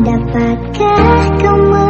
Dapatkah kau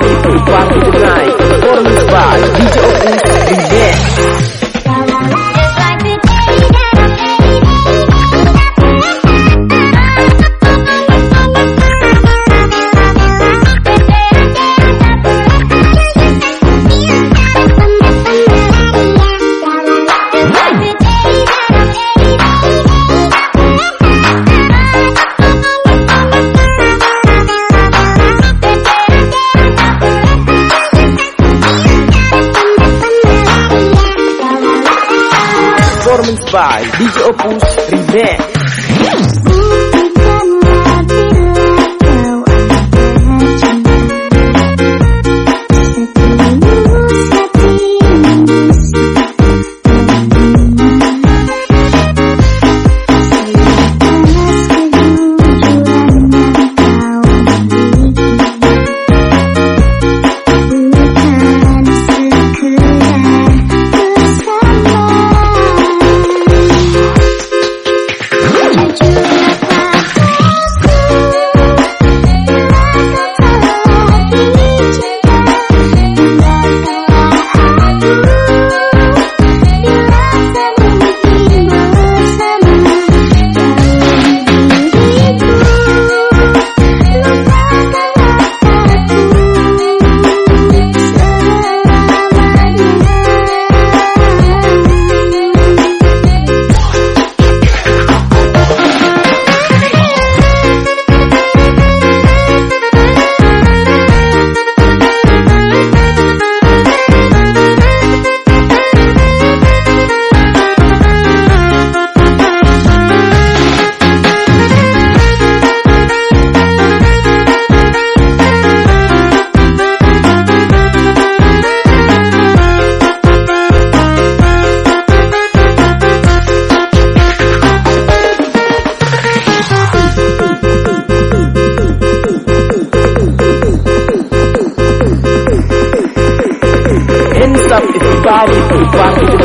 to party tonight. Performance by DJ by DJ Opus Remix. cuarto.